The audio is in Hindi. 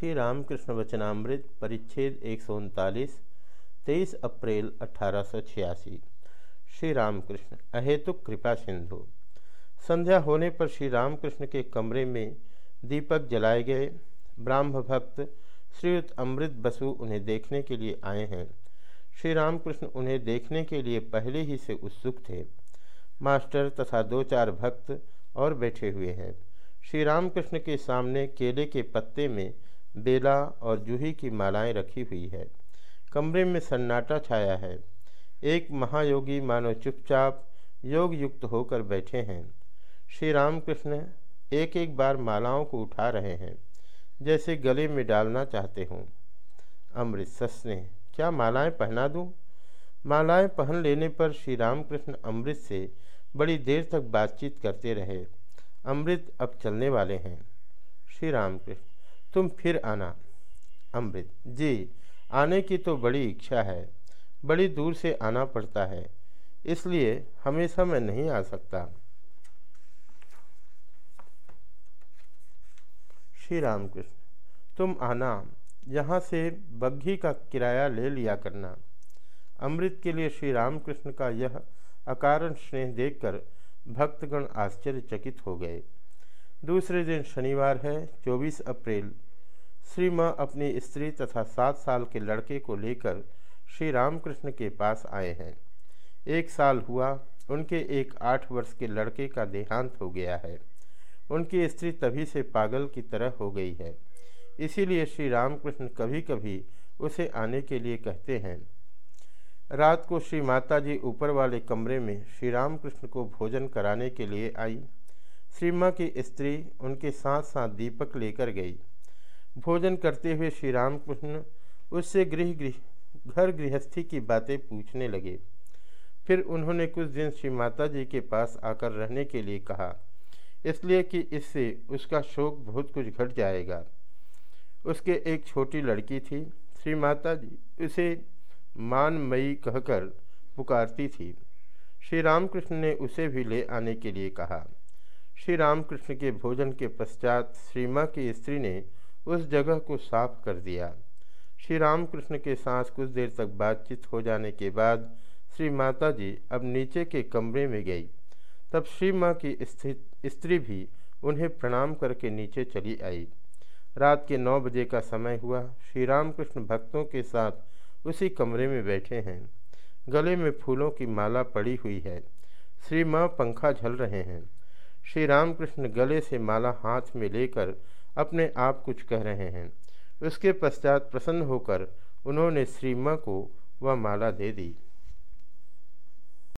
श्री रामकृष्ण वचनामृत परिच्छेद एक सौ उनतालीस, तेईस अप्रैल अठारह सौ छियासी। श्री रामकृष्ण अहेतुक कृपा सिंधु। संध्या होने पर श्री रामकृष्ण के कमरे में दीपक जलाए गए। ब्राह्म भक्त श्रीयुक्त अमृत बसु उन्हें देखने के लिए आए हैं। श्री रामकृष्ण उन्हें देखने के लिए पहले ही से उत्सुक थे। मास्टर तथा दो चार भक्त और बैठे हुए हैं। श्री रामकृष्ण के सामने केले के पत्ते में बेला और जूही की मालाएँ रखी हुई है। कमरे में सन्नाटा छाया है। एक महायोगी मानो चुपचाप योग युक्त होकर बैठे हैं। श्री रामकृष्ण एक एक बार मालाओं को उठा रहे हैं, जैसे गले में डालना चाहते हों। अमृत सस्ने क्या मालाएँ पहना दूँ? मालाएँ पहन लेने पर श्री रामकृष्ण अमृत से बड़ी देर तक बातचीत करते रहे। अमृत अब चलने वाले हैं। श्री रामकृष्ण तुम फिर आना। अमृत। जी, आने की तो बड़ी इच्छा है, बड़ी दूर से आना पड़ता है, इसलिए हमेशा मैं नहीं आ सकता। श्री रामकृष्ण तुम आना, यहाँ से बग्घी का किराया ले लिया करना। अमृत के लिए श्री रामकृष्ण का यह अकारण स्नेह देखकर भक्तगण आश्चर्यचकित हो गए। दूसरे दिन शनिवार है 24 अप्रैल। श्री माँ अपनी स्त्री तथा सात साल के लड़के को लेकर श्री रामकृष्ण के पास आए हैं। एक साल हुआ, उनके एक आठ वर्ष के लड़के का देहांत हो गया है। उनकी स्त्री तभी से पागल की तरह हो गई है। इसीलिए श्री रामकृष्ण कभी कभी उसे आने के लिए कहते हैं। रात को श्री माता जी ऊपर वाले कमरे में श्री रामकृष्ण को भोजन कराने के लिए आई। श्री माँ की स्त्री उनके साथ साथ दीपक लेकर गई। भोजन करते हुए श्री रामकृष्ण उससे गृह गृह घर गृहस्थी की बातें पूछने लगे। फिर उन्होंने कुछ दिन श्री माता जी के पास आकर रहने के लिए कहा, इसलिए कि इससे उसका शोक बहुत कुछ घट जाएगा। उसके एक छोटी लड़की थी, श्री माता जी उसे मानमयी कहकर पुकारती थी। श्री रामकृष्ण ने उसे भी ले आने के लिए कहा। श्री रामकृष्ण के भोजन के पश्चात श्री माँ की स्त्री ने उस जगह को साफ़ कर दिया। श्री रामकृष्ण के साथ कुछ देर तक बातचीत हो जाने के बाद श्री माता जी अब नीचे के कमरे में गई। तब श्री माँ की स्त्री भी उन्हें प्रणाम करके नीचे चली आई। रात के नौ बजे का समय हुआ। श्री रामकृष्ण भक्तों के साथ उसी कमरे में बैठे हैं। गले में फूलों की माला पड़ी हुई है। श्री माँ पंखा झल रहे हैं। श्री रामकृष्ण गले से माला हाथ में लेकर अपने आप कुछ कह रहे हैं। उसके पश्चात प्रसन्न होकर उन्होंने श्री को वह माला दे दी।